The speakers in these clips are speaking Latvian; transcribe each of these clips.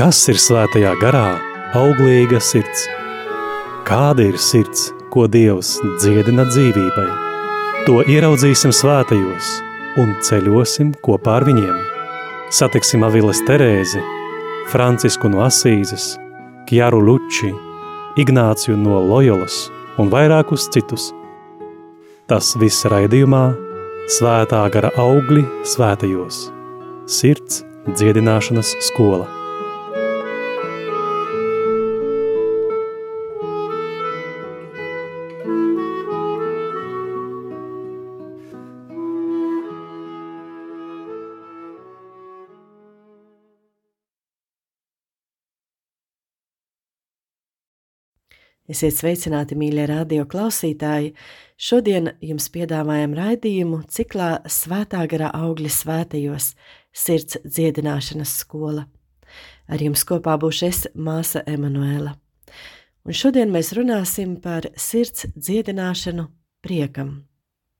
Kas ir svētajā garā? Auglīga sirds. Kāda ir sirds, ko Dievs dziedina dzīvībai? To ieraudzīsim svētajos un ceļosim kopā ar viņiem. Satiksim Aviles Terēzi, Francisku no Asīzes, Kjaru Luči, Ignāciju no Lojolas un vairākus citus. Tas viss raidījumā Svētā gara augļi svētajos. Sirds dziedināšanas skola. Esiet sveicināti, mīļie radio klausītāji! Šodien jums piedāvājam raidījumu ciklā Svētā gara augļa svētajos - sirds dziedināšanas skola. Ar jums kopā būšu es, māsa Emanuēla. Un šodien mēs runāsim par sirds dziedināšanu priekam,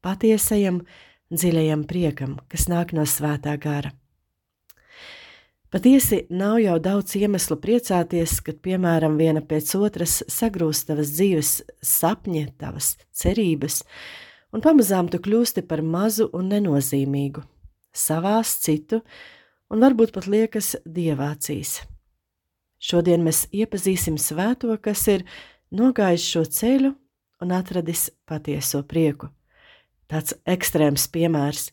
patiesajam, dziļajam priekam, kas nāk no svētā gara. Patiesi nav jau daudz iemeslu priecāties, kad, piemēram, viena pēc otras sagrūst tavas dzīves sapņi, tavas cerības, un pamazām tu kļūsti par mazu un nenozīmīgu, savās citu, un varbūt pat liekas dievācīs. Šodien mēs iepazīsim svēto, kas ir nogājis šo ceļu un atradis patieso prieku. Tāds ekstrēms piemērs.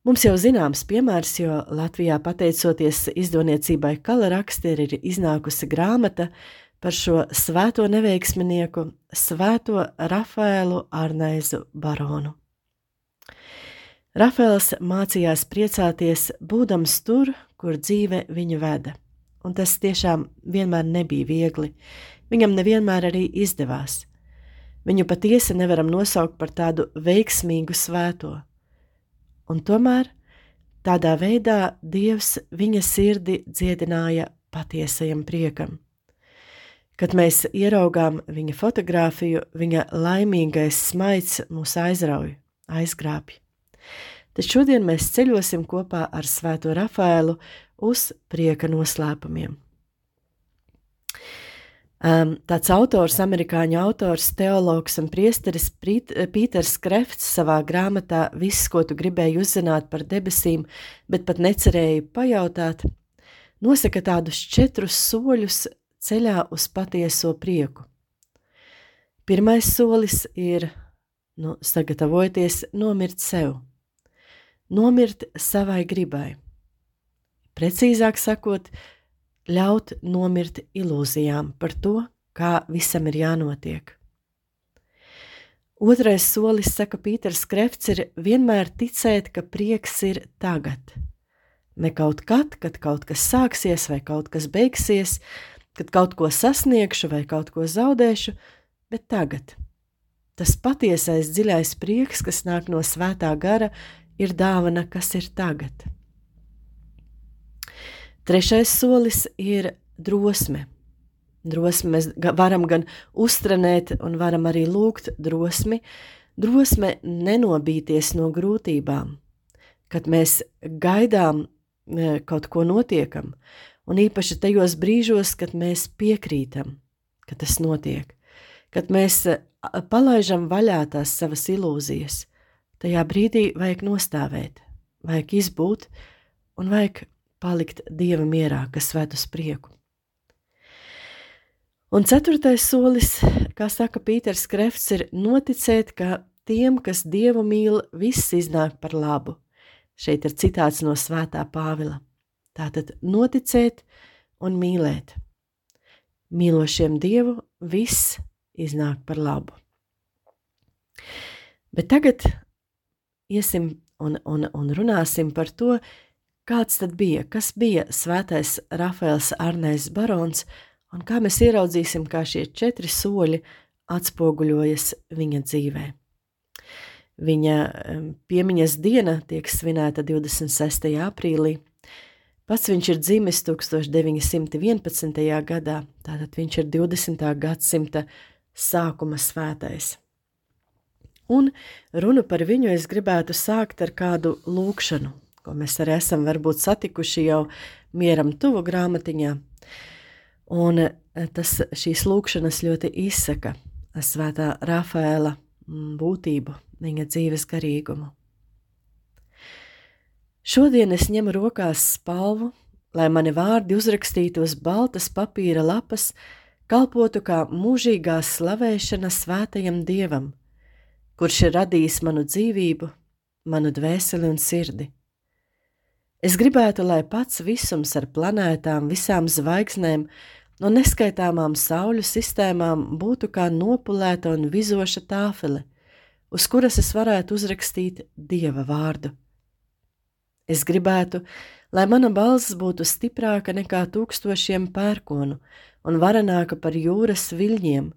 Mums jau zināms piemērs, jo Latvijā pateicoties izdevniecībai Kala raksti ir iznākusi grāmata par šo svēto neveiksminieku, svēto Rafaelu Arnaizu baronu. Rafaels mācījās priecāties, būdams tur, kur dzīve viņu veda, un tas tiešām vienmēr nebija viegli. Viņam nevienmēr arī izdevās. Viņu patiesi nevaram nosaukt par tādu veiksmīgu svēto un tomēr tādā veidā Dievs viņa sirdi dziedināja patiesajam priekam. Kad mēs ieraugām viņa fotografiju, viņa laimīgais smaids mūs aizrauj, aizgrābj. Tad šodien mēs ceļosim kopā ar Svēto Rafaelu uz prieka noslēpumiem. Um, tāds autors, amerikāņu autors, teologs un priesteris Pīters Krefts savā grāmatā Viss, ko tu gribēji uzzināt par debesīm, bet pat necerēji pajautāt, nosaka tādus četrus soļus ceļā uz patieso prieku. Pirmais solis ir nu, sagatavoties nomirt sev, nomirt savai gribai. Precīzāk sakot, ļaut nomirt ilūzijām par to, kā visam ir jānotiek. Otrais solis, saka Pīters Krefts, ir vienmēr ticēt, ka prieks ir tagad. Ne kaut kad, kad kaut kas sāksies vai kaut kas beigsies, kad kaut ko sasniegšu vai kaut ko zaudēšu, bet tagad. Tas patiesais dziļais prieks, kas nāk no svētā gara, ir dāvana, kas ir tagad. Trešais solis ir drosme. Drosme mēs varam gan uztrenēt, un varam arī lūgt drosmi. Drosme nenobīties no grūtībām, kad mēs gaidām e, kaut ko notiekam, un īpaši tajos brīžos, kad mēs piekrītam, ka tas notiek, kad mēs e, palaižam vaļā tās savas ilūzijas. Tajā brīdī vajag nostāvēt, vajag izbūt un vajag palikt dieva mierā, kas ved uz prieku. Un ceturtais solis, kā saka Pīters Krefts, ir noticēt, ka tiem, kas dievu mīl, viss iznāk par labu. Šeit ir citāts no svētā Pāvila. Tātad noticēt un mīlēt. Mīlošiem dievu viss iznāk par labu. Bet tagad iesim un, un, un runāsim par to, Kāds tad bija, kas bija svētais Rafaels Arnēs barons, un kā mēs ieraudzīsim, kā šie četri soļi atspoguļojas viņa dzīvē. Viņa piemiņas diena tiek svinēta 26. aprīlī. Pats viņš ir dzimis 1911. gadā, tātad viņš ir 20. gadsimta sākuma svētais. Un runu par viņu es gribētu sākt ar kādu lūkšanu, ko mēs arī esam varbūt satikuši jau mieram tuvu grāmatiņā. Un tas, šīs lūkšanas ļoti izsaka svētā Rafaela mm, būtību, viņa dzīves garīgumu. Šodien es ņemu rokās spalvu, lai mani vārdi uzrakstītu uz baltas papīra lapas, kalpotu kā mūžīgā slavēšana svētajam dievam, kurš ir radījis manu dzīvību, manu dvēseli un sirdi. Es gribētu, lai pats visums ar planētām, visām zvaigznēm un neskaitāmām sauļu sistēmām būtu kā nopulēta un vizoša tāfele, uz kuras es varētu uzrakstīt dieva vārdu. Es gribētu, lai mana balss būtu stiprāka nekā tūkstošiem pērkonu un varenāka par jūras viļņiem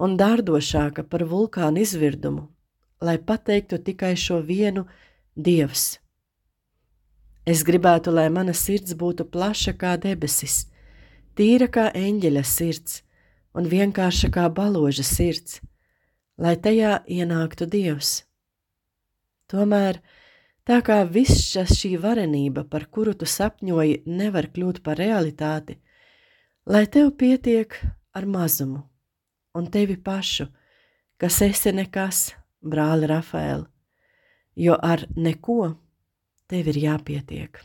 un dārdošāka par vulkānu izvirdumu, lai pateiktu tikai šo vienu Dievs. Es gribētu, lai mana sirds būtu plaša kā debesis, tīra kā eņģeļa sirds un vienkārša kā baloža sirds, lai tajā ienāktu Dievs. Tomēr, tā kā viss šī varenība, par kuru tu sapņoji, nevar kļūt par realitāti, lai tev pietiek ar mazumu un tevi pašu, kas esi nekas, brāli Rafaeli, jo ar neko tev ir jāpietiek.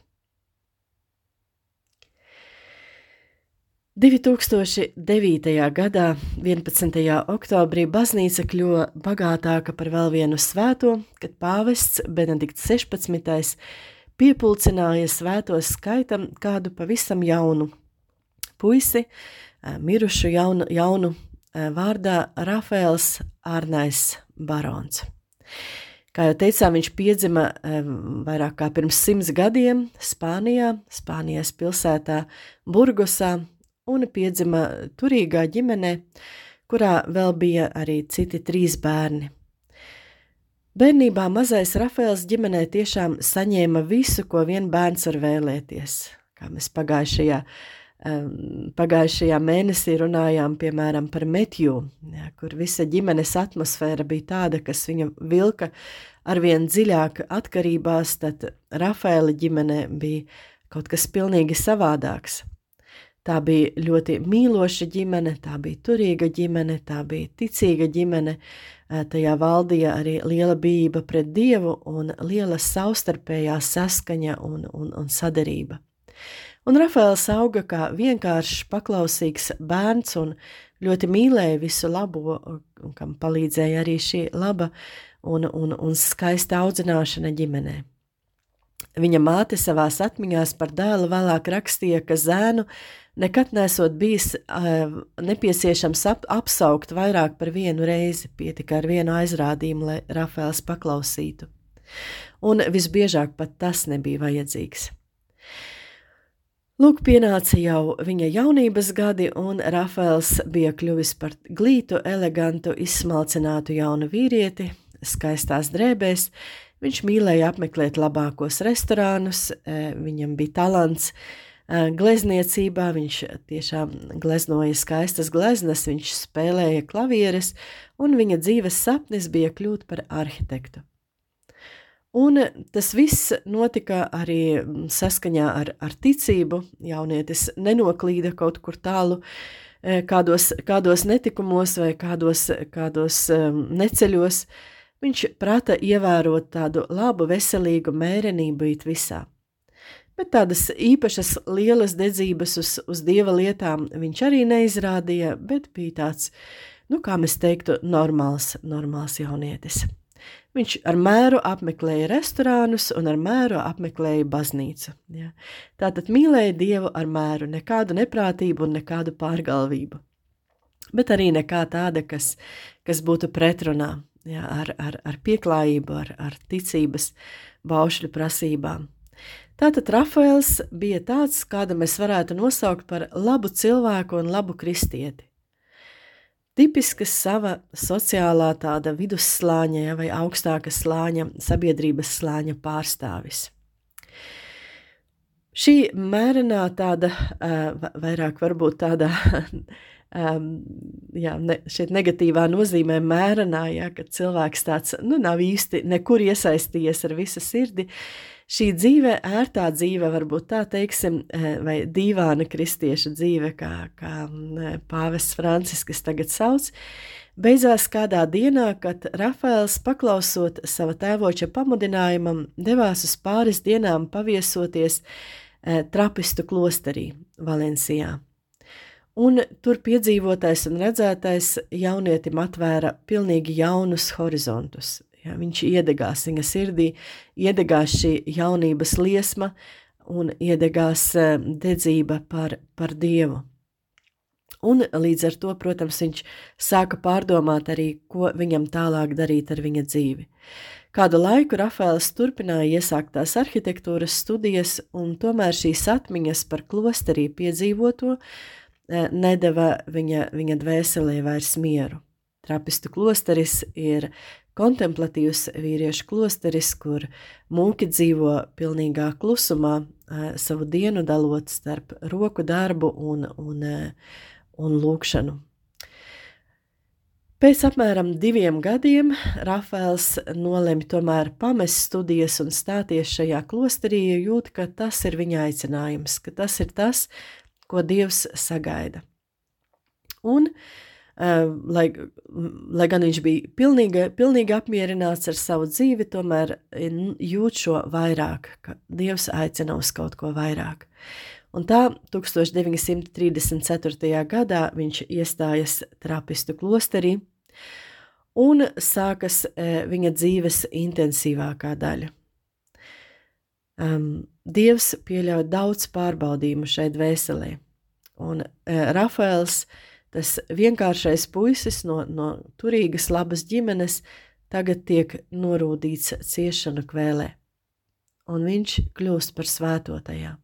2009. gadā, 11. oktobrī, baznīca kļuva bagātāka par vēl vienu svēto, kad pāvests Benedikts 16. piepulcināja svētos skaitam kādu pavisam jaunu puisi, mirušu jaunu, jaunu vārdā Rafaels Arnais Barons. Kā jau teicām, viņš piedzima vairāk kā pirms simts gadiem Spānijā, Spānijas pilsētā Burgosā, un piedzima turīgā ģimenē, kurā vēl bija arī citi trīs bērni. Bērnībā mazais Rafaels ģimenē tiešām saņēma visu, ko vien bērns var vēlēties, kā mēs pagājušajā Pagājušajā mēnesī runājām piemēram par Metju, ja, kur visa ģimenes atmosfēra bija tāda, kas viņu vilka arvien dziļāk atkarībās, tad Rafaela ģimene bija kaut kas pilnīgi savādāks. Tā bija ļoti mīloša ģimene, tā bija turīga ģimene, tā bija ticīga ģimene, tajā valdīja arī liela bijība pret Dievu un liela savstarpējā saskaņa un, un, un sadarība. Un Rafaels auga kā vienkāršs, paklausīgs bērns un ļoti mīlēja visu labo, kam palīdzēja arī šī laba un, un, un skaista audzināšana ģimenē. Viņa māte savās atmiņās par dēlu vēlāk rakstīja, ka zēnu nekad nesot bijis uh, nepieciešams ap, apsaukt vairāk par vienu reizi, pietika ar vienu aizrādījumu, lai Rafaels paklausītu. Un visbiežāk pat tas nebija vajadzīgs. Lūk, pienāca jau viņa jaunības gadi, un Rafaels bija kļuvis par glītu, elegantu, izsmalcinātu jaunu vīrieti, skaistās drēbēs. Viņš mīlēja apmeklēt labākos restorānus, e, viņam bija talants e, glezniecībā, viņš tiešām gleznoja skaistas gleznas, viņš spēlēja klavieres, un viņa dzīves sapnis bija kļūt par arhitektu. Un tas viss notika arī mm, saskaņā ar, ar ticību. Jaunietis nenoklīda kaut kur tālu, e, kādos, kādos netikumos vai kādos, kādos um, neceļos. Viņš prata ievērot tādu labu, veselīgu mērenību it visā. Bet tādas īpašas lielas dedzības uz, uz dieva lietām viņš arī neizrādīja, bet bija tāds, nu, kā mēs teiktu, normāls, normāls jaunietis. Viņš ar mēru apmeklēja restorānus un ar mēru apmeklēja baznīcu. Ja. Tātad mīlēja Dievu ar mēru, nekādu neprātību un nekādu pārgalvību. Bet arī nekā tāda, kas, kas būtu pretrunā ja, ar, ar, ar pieklājību, ar, ar ticības baušļu prasībām. Tātad Rafaels bija tāds, kāda mēs varētu nosaukt par labu cilvēku un labu kristieti tipisks sava sociālā tāda vidusslāņa ja, vai augstāka slāņa, sabiedrības slāņa pārstāvis. Šī mērenā tāda, vairāk varbūt tāda, jā, ne, šeit negatīvā nozīmē mērenā, ja, kad cilvēks tāds, nu, nav īsti nekur iesaistījies ar visu sirdi, šī dzīve, ērtā dzīve, varbūt tā teiksim, vai dīvāna kristieša dzīve, kā, kā pāvests Francisks tagad sauc, beidzās kādā dienā, kad Rafaels, paklausot sava tēvoča pamudinājumam, devās uz pāris dienām paviesoties trapistu klosterī Valencijā. Un tur piedzīvotais un redzētais jaunietim atvēra pilnīgi jaunus horizontus, Ja, viņš iedegās viņa sirdī, iedegās šī jaunības liesma un iedegās eh, dedzība par, par Dievu. Un līdz ar to, protams, viņš sāka pārdomāt arī, ko viņam tālāk darīt ar viņa dzīvi. Kādu laiku Rafaels turpināja iesāktās arhitektūras studijas, un tomēr šīs atmiņas par klosterī piedzīvoto eh, nedeva viņa, viņa dvēselē vairs mieru. Trapistu klosteris ir kontemplatīvs vīriešu klosteris, kur mūki dzīvo pilnīgā klusumā, savu dienu dalot starp roku darbu un, un, un lūkšanu. Pēc apmēram diviem gadiem Rafaels nolēma tomēr pamest studijas un stāties šajā klosterī, jo jūt, ka tas ir viņa aicinājums, ka tas ir tas, ko Dievs sagaida. Un uh, lai, lai gan viņš bija pilnīgi, pilnīgi apmierināts ar savu dzīvi, tomēr jūt šo vairāk, ka Dievs aicina uz kaut ko vairāk. Un tā 1934. gadā viņš iestājas trapistu klosterī, un sākas e, viņa dzīves intensīvākā daļa. Um, Dievs pieļauj daudz pārbaudījumu šai dvēselē, un uh, Rafaels uh, tas vienkāršais puisis no, no turīgas, labas ģimenes tagad tiek norūdīts ciešanu kvēlē, un viņš kļūst par svētotajā.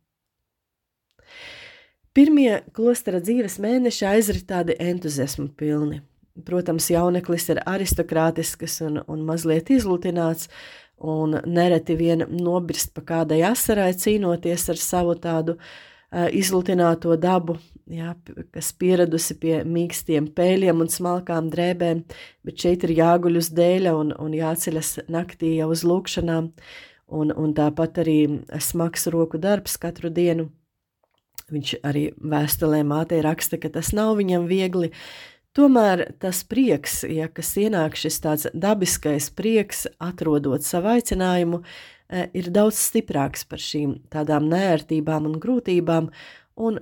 Pirmie klostera dzīves mēneši aizrit tādi entuziasmu pilni. Protams, jauneklis ir aristokrātisks un, un mazliet izlutināts, un nereti vien nobirst pa kādai asarai cīnoties ar savu tādu uh, izlutināto dabu jā, kas pieradusi pie mīkstiem pēļiem un smalkām drēbēm, bet šeit ir jāguļ uz dēļa un, un jāceļas naktī jau uz lūkšanām, un, un tāpat arī smags roku darbs katru dienu. Viņš arī vēstulē mātei raksta, ka tas nav viņam viegli, Tomēr tas prieks, ja kas ienāk šis tāds dabiskais prieks, atrodot savu aicinājumu, ir daudz stiprāks par šīm tādām nērtībām un grūtībām, un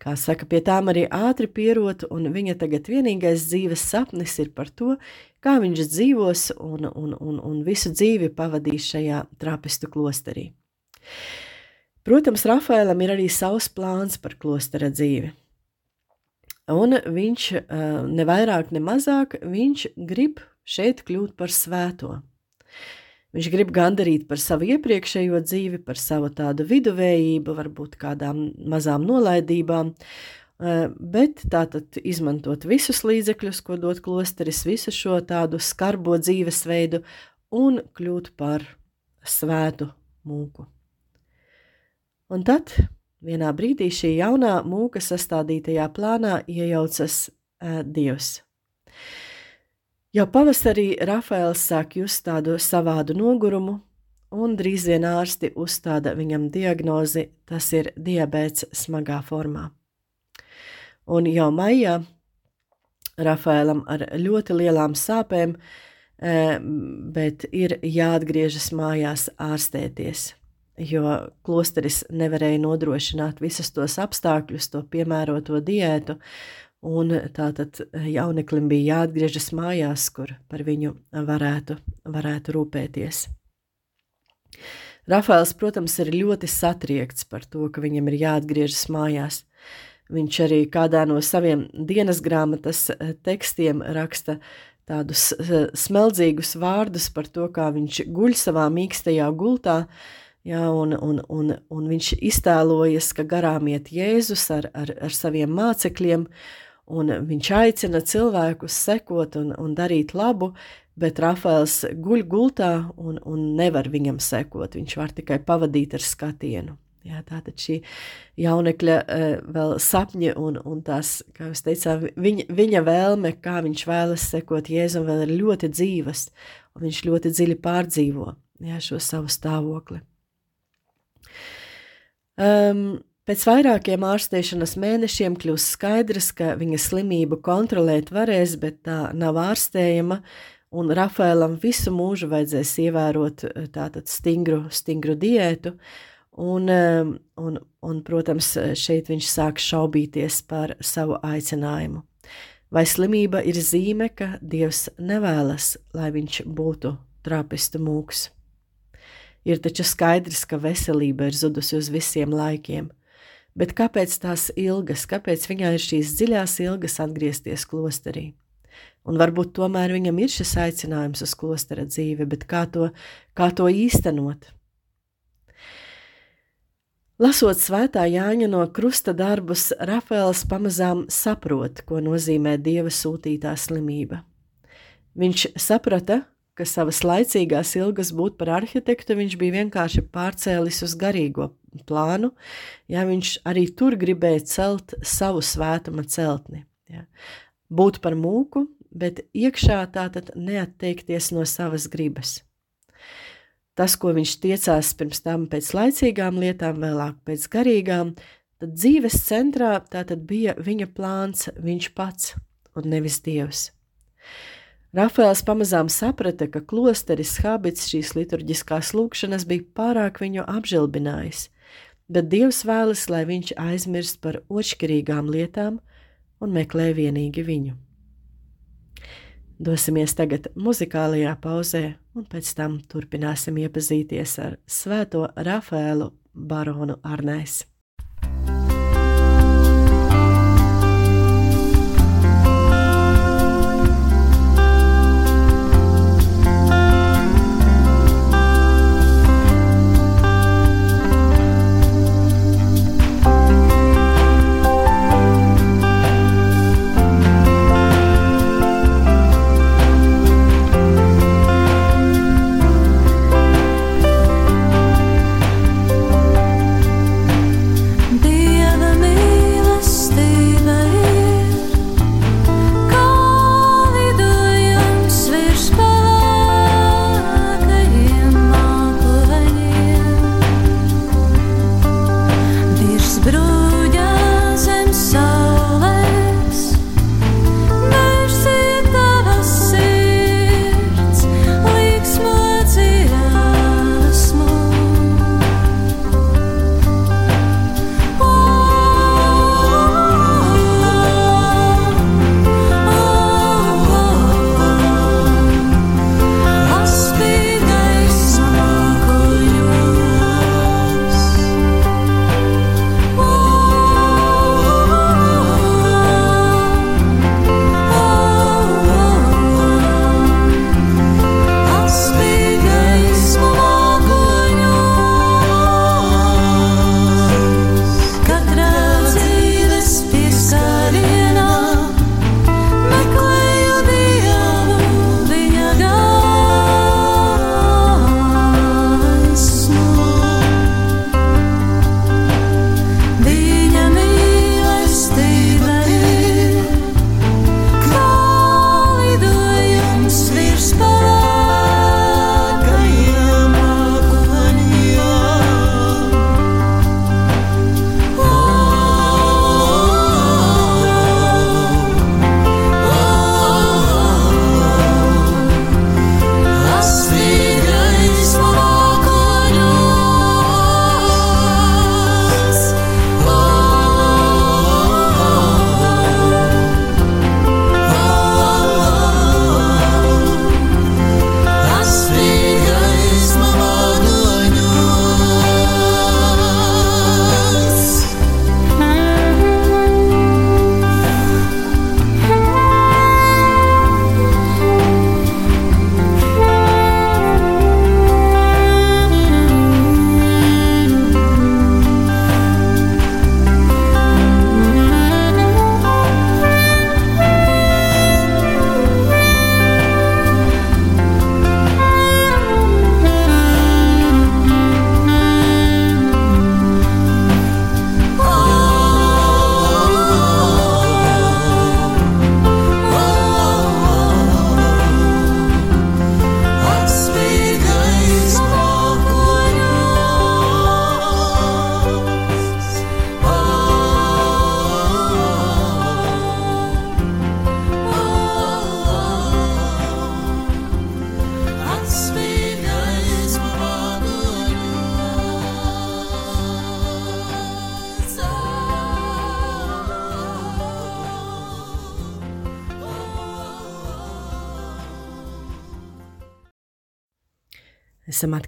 Kā saka, pie tām arī ātri pierot, un viņa tagad vienīgais dzīves sapnis ir par to, kā viņš dzīvos un, un, un, un visu dzīvi pavadīs šajā trapistu klosterī. Protams, Rafaēlam ir arī savs plāns par klostera dzīvi. Un viņš ne vairāk, ne mazāk, viņš grib šeit kļūt par svēto. Viņš grib gandarīt par savu iepriekšējo dzīvi, par savu tādu viduvējību, varbūt kādām mazām nolaidībām, eh, bet tātad izmantot visus līdzekļus, ko dod klosteris, visu šo tādu skarbo dzīvesveidu un kļūt par svētu mūku. Un tad vienā brīdī šī jaunā mūka sastādītajā plānā iejaucas uh, Dievs. Jau pavasarī Rafaels sāk just tādu savādu nogurumu, un drīz vien ārsti uzstāda viņam diagnozi, tas ir diabēts smagā formā. Un jau maijā Rafaēlam ar ļoti lielām sāpēm, eh, bet ir jāatgriežas mājās ārstēties, jo klosteris nevarēja nodrošināt visus tos apstākļus, to piemēroto diētu, Un tātad jauneklim bija jāatgriežas mājās, kur par viņu varētu, varētu rūpēties. Rafaels, protams, ir ļoti satriekts par to, ka viņam ir jāatgriežas mājās. Viņš arī kādā no saviem dienas grāmatas eh, tekstiem raksta tādus eh, smeldzīgus vārdus par to, kā viņš guļ savā mīkstajā gultā, ja, un, un, un, un viņš iztēlojas, ka garām iet Jēzus ar, ar, ar saviem mācekļiem, un viņš aicina cilvēkus sekot un, un darīt labu, bet Rafaels guļ gultā un, un nevar viņam sekot. Viņš var tikai pavadīt ar skatienu. Jā, tātad šī jaunekļa uh, vēl sapņi un, un tās, kā jūs teicāt, viņa, viņa vēlme, kā viņš vēlas sekot Jēzum, vēl ir ļoti dzīvas, un viņš ļoti dziļi pārdzīvo jā, šo savu stāvokli. Um, pēc vairākiem ārstēšanas mēnešiem kļūst skaidrs, ka viņa slimību kontrolēt varēs, bet tā nav ārstējama, un Rafaelam visu mūžu vajadzēs ievērot tātad stingru, stingru diētu, un, un, un, protams, šeit viņš sāk šaubīties par savu aicinājumu. Vai slimība ir zīme, ka Dievs nevēlas, lai viņš būtu trapistu mūks? Ir taču skaidrs, ka veselība ir zudusi uz visiem laikiem, bet kāpēc tās ilgas, kāpēc viņai ir šīs dziļās ilgas atgriezties klosterī? Un varbūt tomēr viņam ir šis aicinājums uz klostera dzīvi, bet kā to, kā to īstenot? Lasot svētā Jāņa no krusta darbus, Rafaels pamazām saprot, ko nozīmē dieva sūtītā slimība. Viņš saprata, ka savas laicīgās ilgas būt par arhitektu viņš bija vienkārši pārcēlis uz garīgo plānu, ja viņš arī tur gribēja celt savu svētuma celtni. Ja. Būt par mūku, bet iekšā tātad neatteikties no savas gribas tas, ko viņš tiecās pirms tam pēc laicīgām lietām, vēlāk pēc garīgām, tad dzīves centrā tātad bija viņa plāns, viņš pats un nevis dievs. Rafaels pamazām saprata, ka klosteris habits šīs liturģiskās lūkšanas bija pārāk viņu apžilbinājis, bet Dievs vēlas, lai viņš aizmirst par otršķirīgām lietām un meklē vienīgi viņu. Dosimies tagad muzikālajā pauzē, un pēc tam turpināsim iepazīties ar Svēto Rafaelu Baronu Arnēs.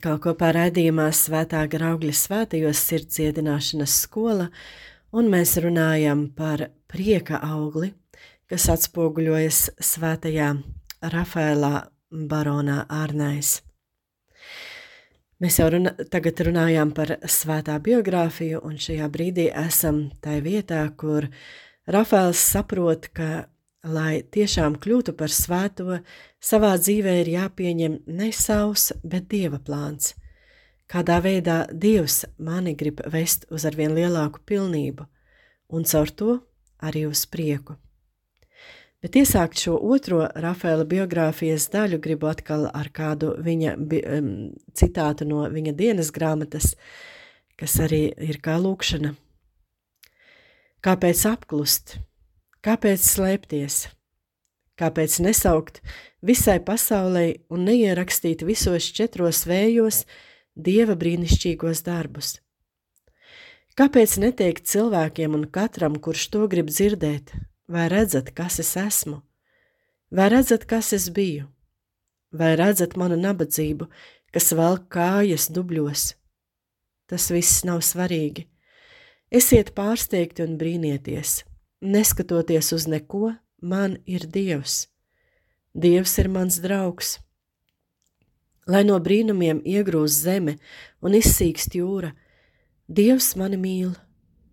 Atkal kopā raidījumā Svētā Graugļa svētajos sirds dziedināšanas skola, un mēs runājam par prieka augli, kas atspoguļojas svētajā Rafaelā baronā Ārnais. Mēs jau runa, tagad runājām par svētā biogrāfiju, un šajā brīdī esam tajā vietā, kur Rafaels saprot, ka lai tiešām kļūtu par svēto, savā dzīvē ir jāpieņem ne savs, bet dieva plāns. Kādā veidā Dievs mani grib vest uz arvien lielāku pilnību, un caur to arī uz prieku. Bet iesākt šo otro Rafaela biogrāfijas daļu gribu atkal ar kādu viņa um, citātu no viņa dienas grāmatas, kas arī ir kā lūkšana. Kāpēc apklust? Kāpēc slēpties? Kāpēc nesaukt visai pasaulē un neierakstīt visos četros vējos dieva brīnišķīgos darbus? Kāpēc neteikt cilvēkiem un katram, kurš to grib dzirdēt, vai redzat, kas es esmu, vai redzat, kas es biju, vai redzat manu nabadzību, kas velk kājas dubļos? Tas viss nav svarīgi. Esiet pārsteigti un brīnieties! Neskatoties uz neko, man ir Dievs. Dievs ir mans draugs. Lai no brīnumiem iegrūst zeme un izsīkst jūra, Dievs mani mīl,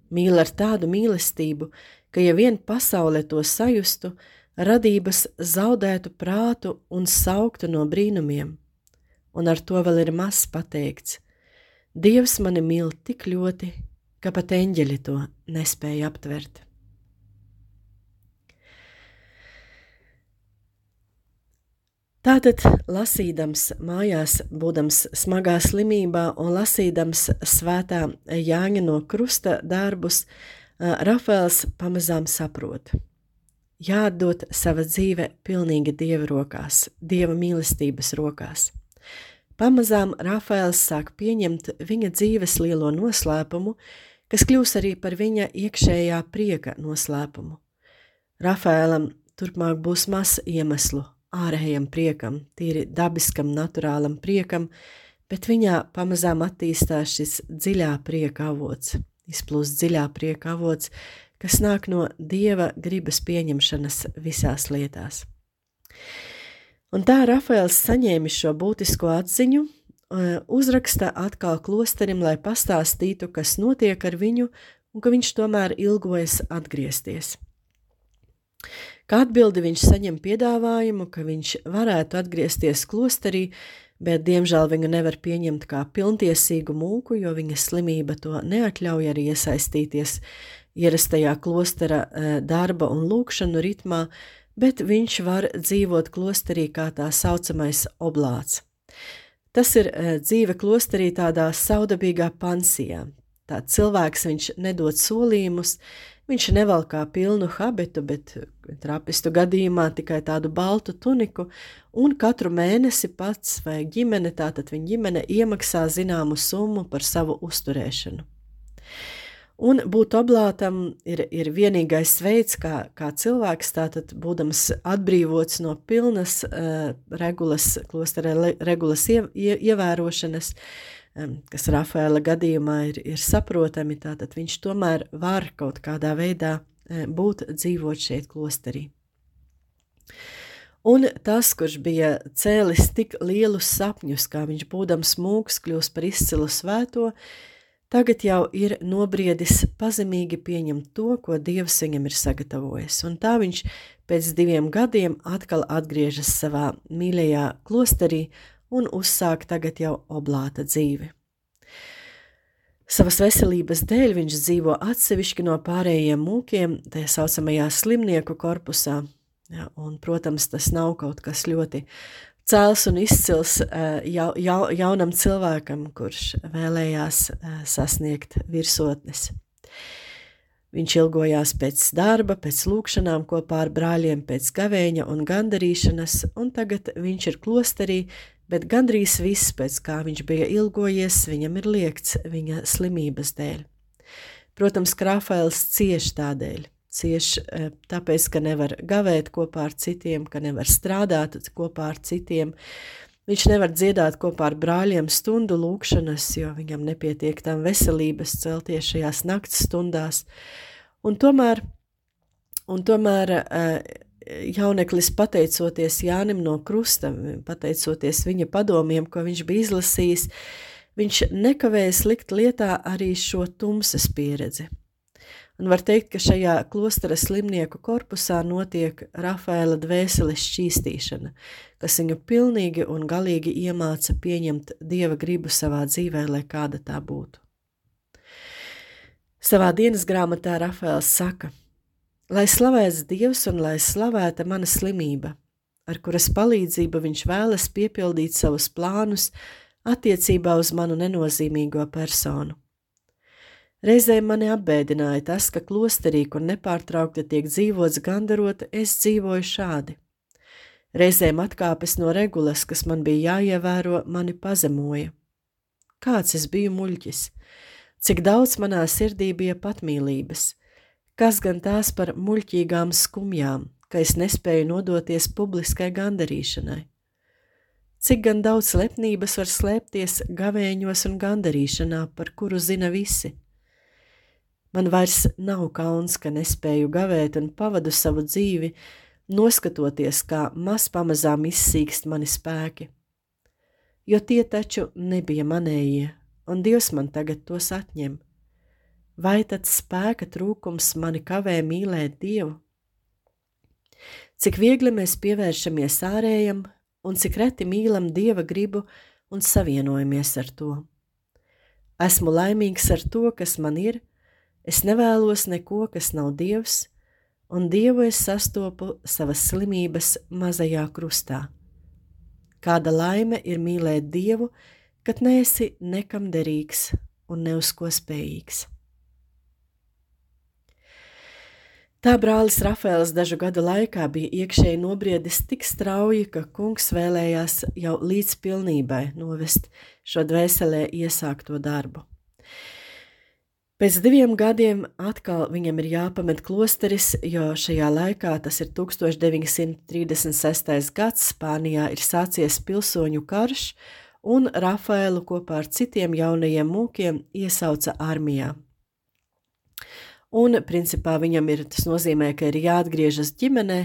mīl ar tādu mīlestību, ka ja vien pasaule to sajustu, radības zaudētu prātu un sauktu no brīnumiem. Un ar to vēl ir maz pateikts. Dievs mani mīl tik ļoti, ka pat eņģeļi to nespēja aptvert. Tātad, lasīdams mājās, būdams smagā slimībā un lasīdams svētā Jāņa no krusta darbus, Rafaels pamazām saprot. Jāatdod sava dzīve pilnīgi Dieva rokās, Dieva mīlestības rokās. Pamazām Rafaels sāk pieņemt viņa dzīves lielo noslēpumu, kas kļūs arī par viņa iekšējā prieka noslēpumu. Rafaēlam turpmāk būs maz iemeslu ārējam priekam, tīri dabiskam, naturālam priekam, bet viņā pamazām attīstās šis dziļā prieka avots, izplūst dziļā prieka avots, kas nāk no dieva gribas pieņemšanas visās lietās. Un tā Rafaels saņēma šo būtisko atziņu, eh, uzraksta atkal klosterim, lai pastāstītu, kas notiek ar viņu un ka viņš tomēr ilgojas atgriezties. Kā atbildi viņš saņem piedāvājumu, ka viņš varētu atgriezties klosterī, bet diemžēl viņu nevar pieņemt kā pilntiesīgu mūku, jo viņa slimība to neatļauj arī iesaistīties ierastajā klostera e, darba un lūkšanu ritmā, bet viņš var dzīvot klosterī kā tā saucamais oblāts. Tas ir e, dzīve klosterī tādā saudabīgā pansijā. Tā cilvēks viņš nedod solījumus, Viņš nevalkā pilnu habitu, bet trapistu gadījumā tikai tādu baltu tuniku, un katru mēnesi pats vai ģimene, tātad viņa ģimene, iemaksā zināmu summu par savu uzturēšanu. Un būt oblātam ir, ir vienīgais veids, kā, kā cilvēks, tātad būdams atbrīvots no pilnas uh, regulas, klostera regulas ie, ie, ievērošanas, uh, kas Rafaela gadījumā ir, ir saprotami, tātad viņš tomēr var kaut kādā veidā būt dzīvot šeit klosterī. Un tas, kurš bija cēlis tik lielus sapņus, kā viņš būdams mūks kļūst par izcilu svēto, tagad jau ir nobriedis pazemīgi pieņemt to, ko Dievs viņam ir sagatavojis. Un tā viņš pēc diviem gadiem atkal atgriežas savā mīļajā klosterī un uzsāk tagad jau oblāta dzīvi. Savas veselības dēļ viņš dzīvo atsevišķi no pārējiem mūkiem, tā saucamajā slimnieku korpusā. Ja, un, protams, tas nav kaut kas ļoti cēls un izcils jau, jau, jaunam cilvēkam, kurš vēlējās sasniegt virsotnes. Viņš ilgojās pēc darba, pēc lūkšanām kopā ar brāļiem, pēc gavēņa un gandarīšanas, un tagad viņš ir klosterī, bet gandrīz viss, pēc kā viņš bija ilgojies, viņam ir liekts viņa slimības dēļ. Protams, Krafaels cieš tādēļ, cieš eh, tāpēc, ka nevar gavēt kopā ar citiem, ka nevar strādāt kopā ar citiem, Viņš nevar dziedāt kopā ar brāļiem stundu lūkšanas, jo viņam nepietiek tam veselības celties šajās naktas stundās. Un tomēr, un tomēr eh, jauneklis pateicoties Jānim no krusta, pateicoties viņa padomiem, ko viņš bija izlasījis, viņš nekavēja slikt lietā arī šo tumsas pieredzi. Un var teikt, ka šajā klostera slimnieku korpusā notiek Rafaela dvēseles šķīstīšana, kas viņu pilnīgi un galīgi iemāca pieņemt dieva gribu savā dzīvē, lai kāda tā būtu. Savā dienas grāmatā Rafaels saka: Lai slavēts Dievs un lai slavēta mana slimība, ar kuras palīdzību viņš vēlas piepildīt savus plānus attiecībā uz manu nenozīmīgo personu. Reizēm mani apbēdināja tas, ka klosterī, kur nepārtraukti tiek dzīvots gandarota, es dzīvoju šādi. Reizēm atkāpes no regulas, kas man bija jāievēro, mani pazemoja. Kāds es biju muļķis, cik daudz manā sirdī bija patmīlības, kas gan tās par muļķīgām skumjām, ka es nespēju nodoties publiskai gandarīšanai. Cik gan daudz lepnības var slēpties gavēņos un gandarīšanā, par kuru zina visi. Man vairs nav kauns, ka nespēju gavēt un pavadu savu dzīvi, noskatoties, kā maz pamazām izsīkst mani spēki. Jo tie taču nebija manējie, un Dievs man tagad tos atņem. Vai tad spēka trūkums mani kavē mīlēt Dievu? Cik viegli mēs pievēršamies ārējam, un cik reti mīlam Dieva gribu un savienojamies ar to. Esmu laimīgs ar to, kas man ir, Es nevēlos neko, kas nav dievs, un dievu es sastopu savas slimības mazajā krustā. Kāda laime ir mīlēt dievu, kad neesi nekam derīgs un ne uz ko spējīgs. Tā brālis Rafēls dažu gadu laikā bija iekšēji nobriedis tik strauji, ka kungs vēlējās jau līdz pilnībai novest šo dvēselē iesākto darbu. Pēc diviem gadiem atkal viņam ir jāpamet klosteris, jo šajā laikā, tas ir 1936. gads, Spānijā ir sācies pilsoņu karš, un Rafaelu kopā ar citiem jaunajiem mūkiem iesauca armijā. Un, principā, viņam ir tas nozīmē, ka ir jāatgriežas ģimenē,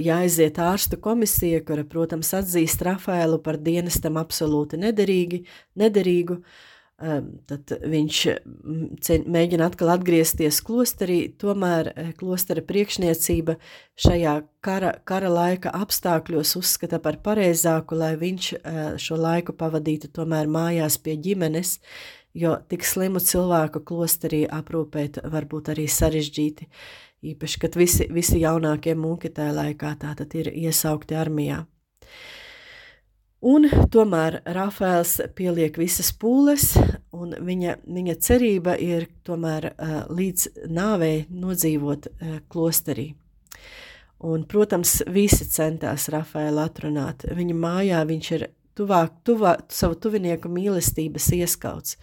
jāaiziet ārstu komisija, kura, protams, atzīst Rafaelu par dienestam absolūti nederīgi, nederīgu, Tad viņš mēģina atkal atgriezties klosterī, tomēr klostera priekšniecība šajā kara, kara laika apstākļos uzskata par pareizāku, lai viņš šo laiku pavadītu tomēr mājās pie ģimenes, jo tik slimu cilvēku klosterī aprūpēt var būt arī sarežģīti, īpaši, kad visi, visi jaunākie mūki tajā laikā tātad ir iesaukti armijā. Un tomēr Rafaels pieliek visas pūles, un viņa, viņa cerība ir tomēr uh, līdz nāvei nodzīvot uh, klosterī. Un, protams, visi centās Rafaelu atrunāt. Viņa mājā viņš ir tuvāk, tuvāk savu tuvinieku mīlestības ieskauts.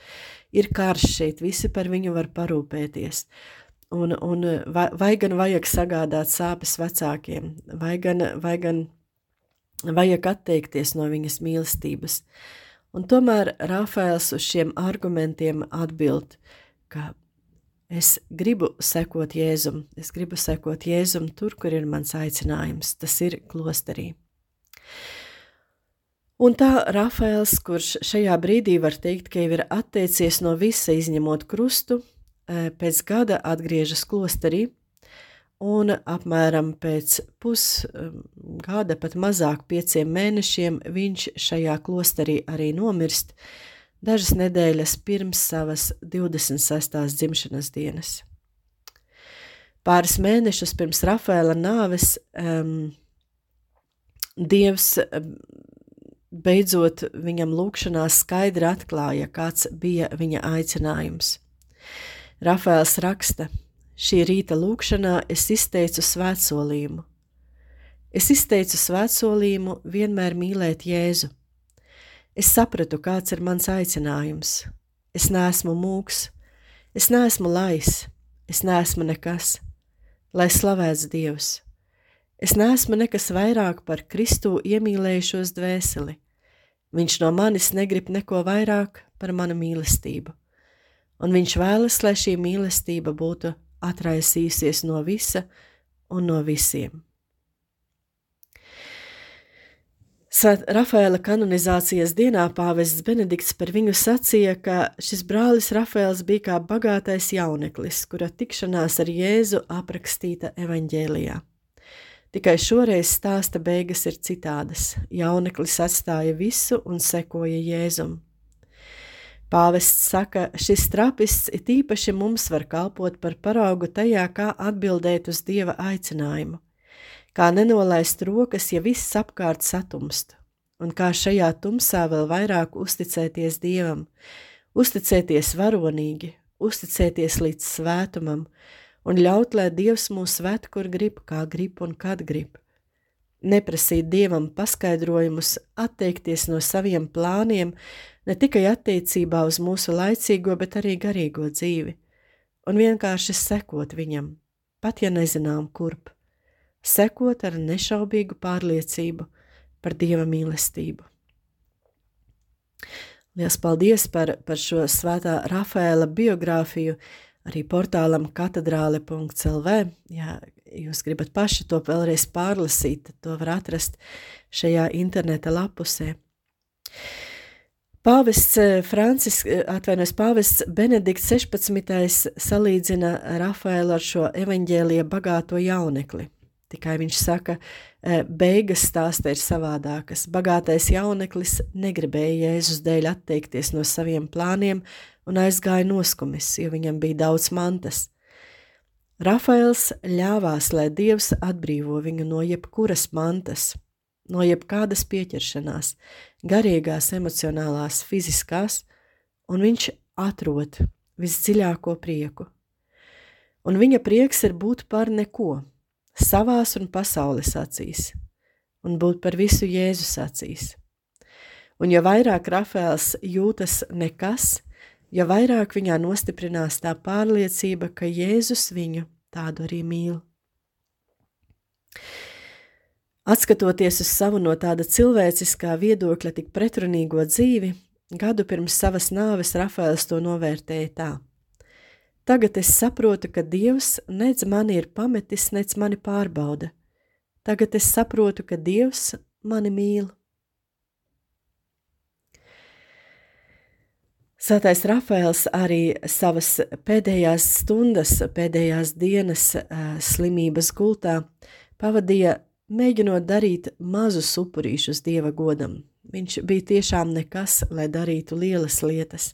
Ir karš šeit, visi par viņu var parūpēties. Un, un vai, vai gan vajag sagādāt sāpes vecākiem, vai gan, vai gan vajag atteikties no viņas mīlestības. Un tomēr Rāfēls uz šiem argumentiem atbild, ka es gribu sekot Jēzum, es gribu sekot Jēzum tur, kur ir mans aicinājums, tas ir klosterī. Un tā Rāfēls, kurš šajā brīdī var teikt, ka jau ir atteicies no visa izņemot krustu, eh, pēc gada atgriežas klosterī, un apmēram pēc pusgada, pat mazāk pieciem mēnešiem, viņš šajā klosterī arī nomirst, dažas nedēļas pirms savas 26. dzimšanas dienas. Pāris mēnešus pirms Rafaela nāves um, Dievs beidzot viņam lūkšanā skaidri atklāja, kāds bija viņa aicinājums. Rafaels raksta – Šī rīta lūkšanā es izteicu svētsolījumu. Es izteicu svētsolījumu vienmēr mīlēt Jēzu. Es sapratu, kāds ir mans aicinājums. Es neesmu mūks, es neesmu lais, es neesmu nekas, lai slavēts Dievs. Es neesmu nekas vairāk par Kristu iemīlējušos dvēseli. Viņš no manis negrib neko vairāk par manu mīlestību, un viņš vēlas, lai šī mīlestība būtu atraisījusies no visa un no visiem. Rafaela kanonizācijas dienā pāvests Benedikts par viņu sacīja, ka šis brālis Rafaels bija kā bagātais jauneklis, kura tikšanās ar Jēzu aprakstīta evaņģēlijā. Tikai šoreiz stāsta beigas ir citādas. Jauneklis atstāja visu un sekoja Jēzum. Pāvests saka, šis trapists it īpaši mums var kalpot par paraugu tajā, kā atbildēt uz Dieva aicinājumu – kā nenolaist rokas, ja viss apkārt satumst, un kā šajā tumsā vēl vairāk uzticēties Dievam, uzticēties varonīgi, uzticēties līdz svētumam, un ļaut, lai Dievs mūs ved, kur grib, kā grib un kad grib. Neprasīt Dievam paskaidrojumus, atteikties no saviem plāniem, ne tikai attiecībā uz mūsu laicīgo, bet arī garīgo dzīvi, un vienkārši sekot viņam, pat ja nezinām kurp sekot ar nešaubīgu pārliecību par Dieva mīlestību. Lielas paldies par, par šo svētā Rafaela biogrāfiju arī portālam katedrāle.lv. Ja jūs gribat paši to vēlreiz pārlasīt, tad to var atrast šajā interneta lapusē. Pāvests eh, Francis, eh, atvainojas, pāvests Benedikts 16. salīdzina Rafaelu ar šo evaņģēlija bagāto jaunekli. Tikai viņš saka, e, beigas stāsta ir savādākas. Bagātais jauneklis negribēja Jēzus dēļ atteikties no saviem plāniem un aizgāja noskumis, jo viņam bija daudz mantas. Rafaels ļāvās, lai Dievs atbrīvo viņu no jebkuras mantas, no jebkādas pieķeršanās, garīgās, emocionālās, fiziskās, un viņš atrod visdziļāko prieku. Un viņa prieks ir būt par neko, savās un pasaules acīs, un būt par visu Jēzus acīs. Un jo vairāk Rafēls jūtas nekas, jo vairāk viņā nostiprinās tā pārliecība, ka Jēzus viņu tādu arī mīl. Atskatoties uz savu no tāda cilvēciskā viedokļa tik pretrunīgo dzīvi, gadu pirms savas nāves Rafēls to novērtēja tā – Tagad es saprotu, ka Dievs nec mani ir pametis, nec mani pārbauda. Tagad es saprotu, ka Dievs mani mīl. Svētais Rafaels arī savas pēdējās stundas, pēdējās dienas slimības gultā pavadīja mēģinot darīt mazus upurīšus Dieva godam. Viņš bija tiešām nekas, lai darītu lielas lietas,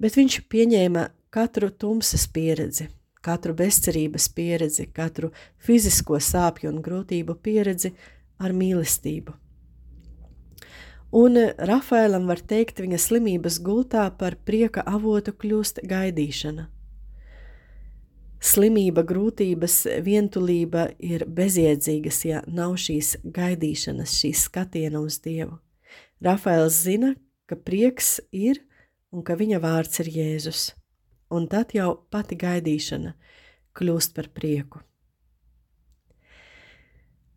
bet viņš pieņēma katru tumsas pieredzi, katru bezcerības pieredzi, katru fizisko sāpju un grūtību pieredzi ar mīlestību. Un Rafaelam var teikt, viņa slimības gultā par prieka avotu kļūst gaidīšana. Slimība, grūtības, vientulība ir bezjēdzīgas, ja nav šīs gaidīšanas, šīs skatiena uz Dievu. Rafaels zina, ka prieks ir un ka viņa vārds ir Jēzus un tad jau pati gaidīšana kļūst par prieku.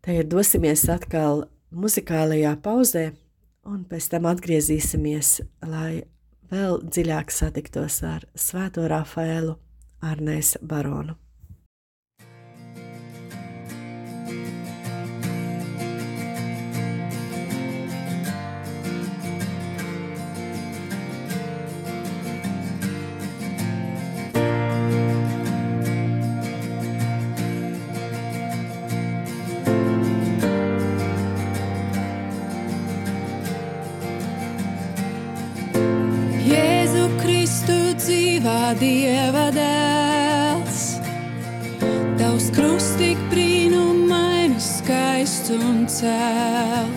Tagad dosimies atkal muzikālajā pauzē, un pēc tam atgriezīsimies, lai vēl dziļāk satiktos ar Svēto Rafaelu Arnēs Baronu. Dieva dēls. Tavs krusts tik brīnumaini skaists un cēls.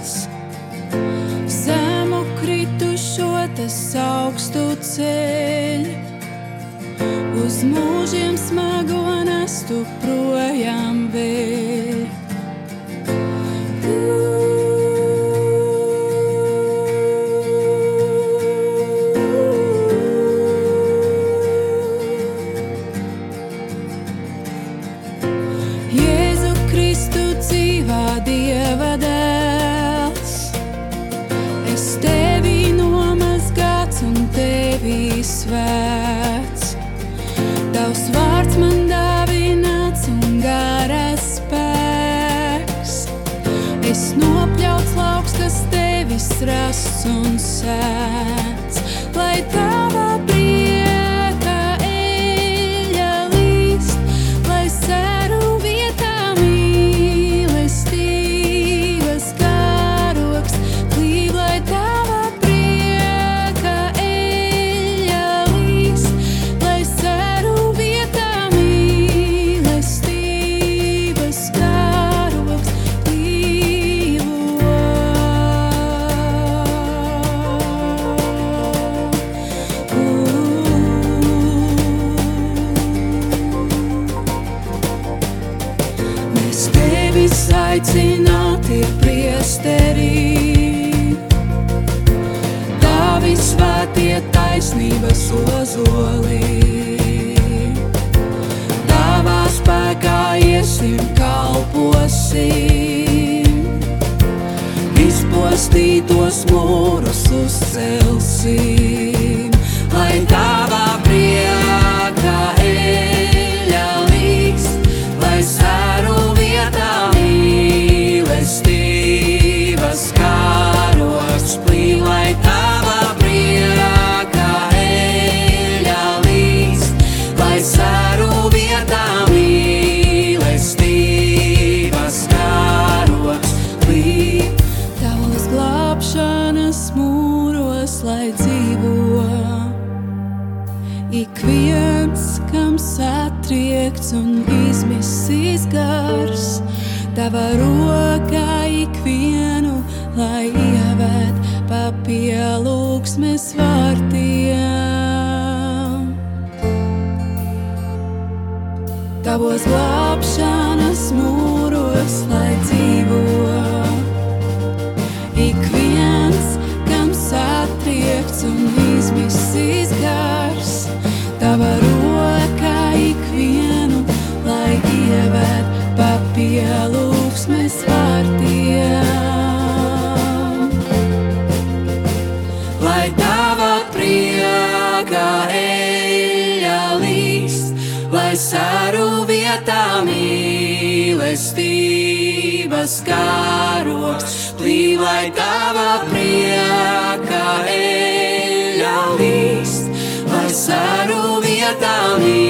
Mīlestības karoks, plīv, lai tava prieka eļa līst, lai sēru vietā mīlestības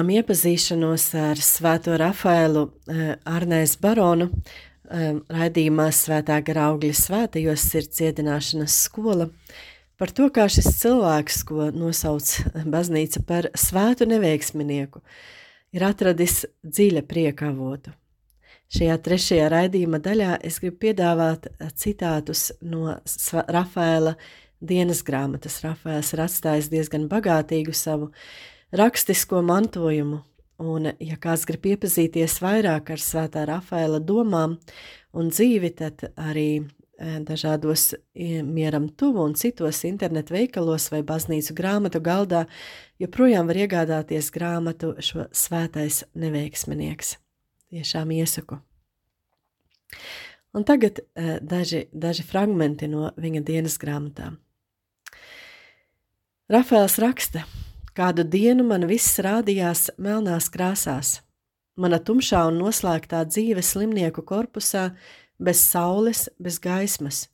Turpinām iepazīšanos ar Svēto Rafaelu eh, Arnēs Baronu. eh, Raidījumā Svētā gara augļa svētajos ir cietināšanas skola par to, kā šis cilvēks, ko nosauc baznīca par svētu neveiksminieku, ir atradis dziļa prieka avotu. Šajā trešajā raidījuma daļā es gribu piedāvāt eh, citātus no Rafaela dienas grāmatas. Rafaels ir atstājis diezgan bagātīgu savu rakstisko mantojumu, un, ja kāds grib iepazīties vairāk ar Svētā Rafaela domām un dzīvi, tad arī eh, dažādos mieram tuvu un citos internetu veikalos vai baznīcu grāmatu galdā joprojām var iegādāties grāmatu šo svētais neveiksminieks. Tiešām iesaku. Un tagad uh, daži, daži fragmenti no viņa dienas grāmatām. Rafaels raksta, kādu dienu man viss rādījās melnās krāsās. mana tumšā un noslēgtā dzīve slimnieku korpusā, bez saules, bez gaismas,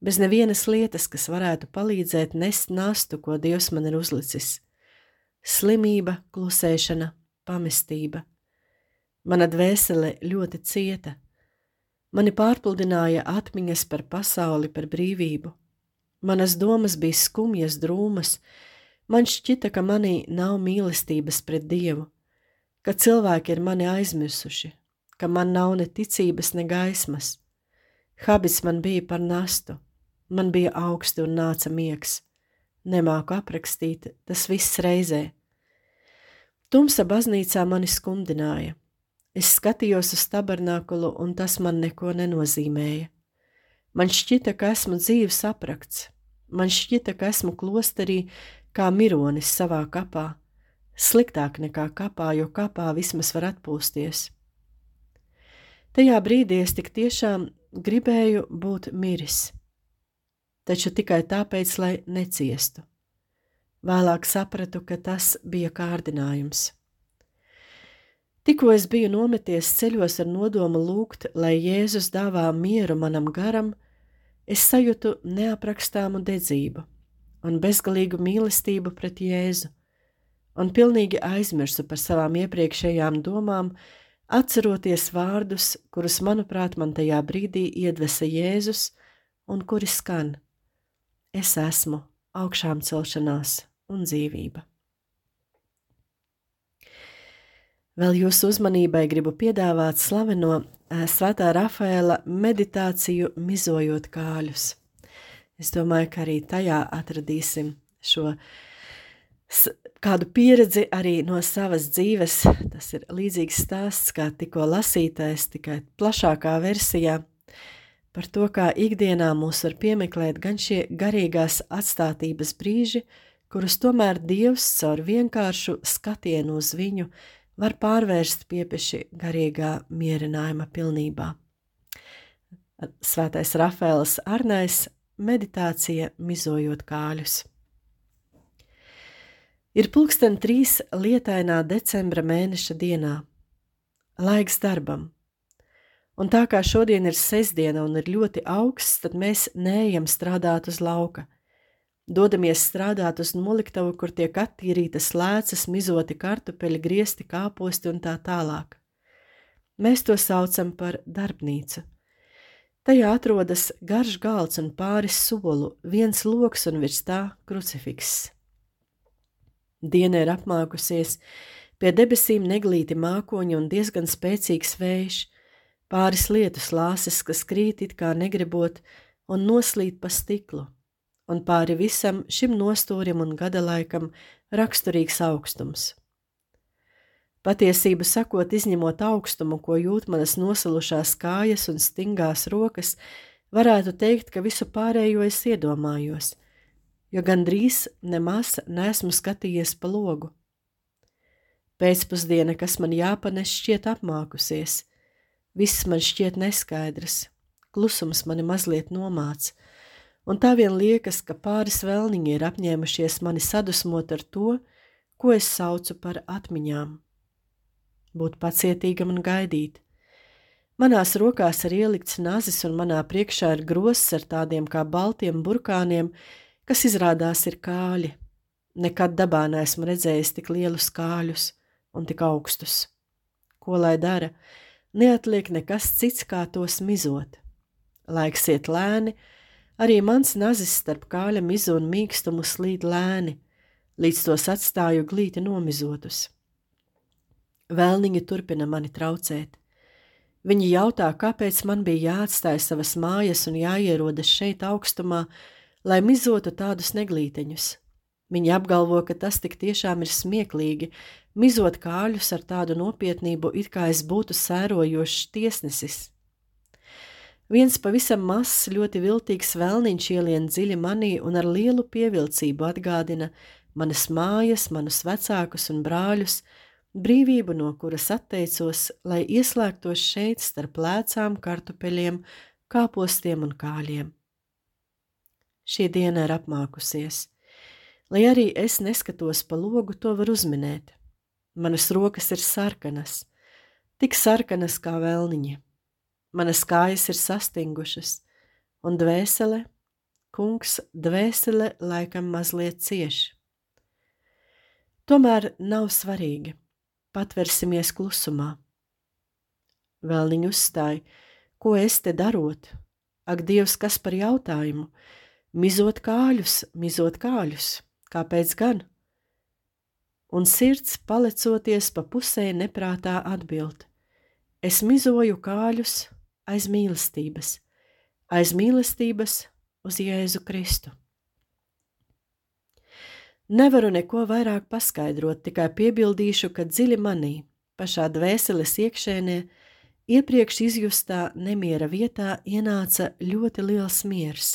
bez nevienas lietas, kas varētu palīdzēt nest nastu, ko Dievs man ir uzlicis. Slimība, klusēšana, pamestība. Mana dvēsele ļoti cieta. Mani pārpludināja atmiņas par pasauli, par brīvību. Manas domas bija skumjas, drūmas. Man šķita, ka manī nav mīlestības pret Dievu, ka cilvēki ir mani aizmirsuši, ka man nav ne ticības, ne gaismas. Habits man bija par nastu, man bija augsti un nāca miegs. Nemāku aprakstīt, tas viss reizē. Tumsa baznīcā mani skumdināja. Es skatījos uz tabernākulu, un tas man neko nenozīmēja. Man šķita, ka esmu dzīves aprakts. Man šķita, ka esmu klosterī kā mironis savā kapā, Sliktāk nekā kapā, jo kapā vismaz var atpūsties. Tajā brīdī es tik tiešām gribēju būt miris, taču tikai tāpēc, lai neciestu. Vēlāk sapratu, ka tas bija kārdinājums. Tikko es biju nometies ceļos ar nodomu lūgt, lai Jēzus dāvā mieru manam garam, es sajūtu neaprakstāmu dedzību un bezgalīgu mīlestību pret Jēzu un pilnīgi aizmirsu par savām iepriekšējām domām, atceroties vārdus, kurus, manuprāt, man tajā brīdī iedvesa Jēzus un kuri skan: Es esmu augšām celšanās un dzīvība. Vēl jūsu uzmanībai gribu piedāvāt slaveno Svētā Rafaela meditāciju, mizojot kāļus. Es domāju, ka arī tajā atradīsim šo kādu pieredzi arī no savas dzīves. Tas ir līdzīgs stāsts, kā tikko lasītais, tikai plašākā versijā par to, kā ikdienā mūs var piemeklēt gan šie garīgās atstātības brīži, kurus tomēr Dievs caur vienkāršu skatienu uz viņu var pārvērst piepeši garīgā mierinājuma pilnībā. Svētais Rafēls Arnais – meditācija mizojot kāļus. Ir pulksten trīs lietainā decembra mēneša dienā. Laiks darbam. Un tā kā šodien ir sestdiena un ir ļoti augsts, tad mēs neejam strādāt uz lauka. Dodamies strādāt uz noliktavu, kur tiek attīrītas lēcas, mizoti kartupeļi, griesti, kāposti un tā tālāk. Mēs to saucam par darbnīcu. Tajā atrodas garš galds un pāris solu, viens loks un virs tā krucifiks. Diena ir apmākusies, pie debesīm neglīti mākoņi un diezgan spēcīgs vējš, pāris lietus lāses, kas krīt it kā negribot un noslīd pa stiklu, un pāri visam šim nostūrim un gadalaikam raksturīgs augstums. Patiesību sakot, izņemot augstumu, ko jūt manas nosalušās kājas un stingās rokas, varētu teikt, ka visu pārējo es iedomājos, jo gandrīz nemaz nesmu skatījies pa logu. Pēcpusdiena, kas man jāpanes, šķiet apmākusies, viss man šķiet neskaidrs, klusums mani mazliet nomāc, un tā vien liekas, ka pāris vēlniņi ir apņēmušies mani sadusmot ar to, ko es saucu par atmiņām. Būt pacietīgam un gaidīt. Manās rokās ir ielikts nazis, un manā priekšā ir gross ar tādiem kā baltiem burkāniem, kas izrādās ir kāļi. Nekad dabā neesmu redzējis tik lielus kāļus un tik augstus. Ko lai dara? Neatliek nekas cits, kā tos mizot. Laiks iet lēni, arī mans nazis starp kāļa mizu un mīkstumu slīd lēni, līdz tos atstāju glīti nomizotus. Vēlniņi turpina mani traucēt. Viņi jautā, kāpēc man bija jāatstāj savas mājas un jāierodas šeit augstumā, lai mizotu tādus neglīteņus. Viņi apgalvo, ka tas tik tiešām ir smieklīgi, mizot kāļus ar tādu nopietnību, it kā es būtu sērojošs tiesnesis. Viens pavisam mazs, ļoti viltīgs vēlniņš ielien dziļi manī un ar lielu pievilcību atgādina manas mājas, manus vecākus un brāļus, brīvību, no kuras atteicos, lai ieslēgtos šeit starp lēcām, kartupeļiem, kāpostiem un kāļiem. Šī diena ir apmākusies. Lai arī es neskatos pa logu, to var uzminēt. Manas rokas ir sarkanas, tik sarkanas kā vēlniņa. Manas kājas ir sastingušas, un dvēsele, kungs, dvēsele laikam mazliet cieši. Tomēr nav svarīgi, patversimies klusumā. Vēlniņu uzstāja, ko es te darot? Ak, Dievs, kas par jautājumu? Mizot kāļus, mizot kāļus, kāpēc gan? Un sirds palecoties pa pusē neprātā atbild: Es mizoju kāļus aiz mīlestības, aiz mīlestības uz Jēzu Kristu. Nevaru neko vairāk paskaidrot, tikai piebildīšu, ka dziļi manī, pašā dvēseles iekšēnē, iepriekš izjustā nemiera vietā ienāca ļoti liels miers.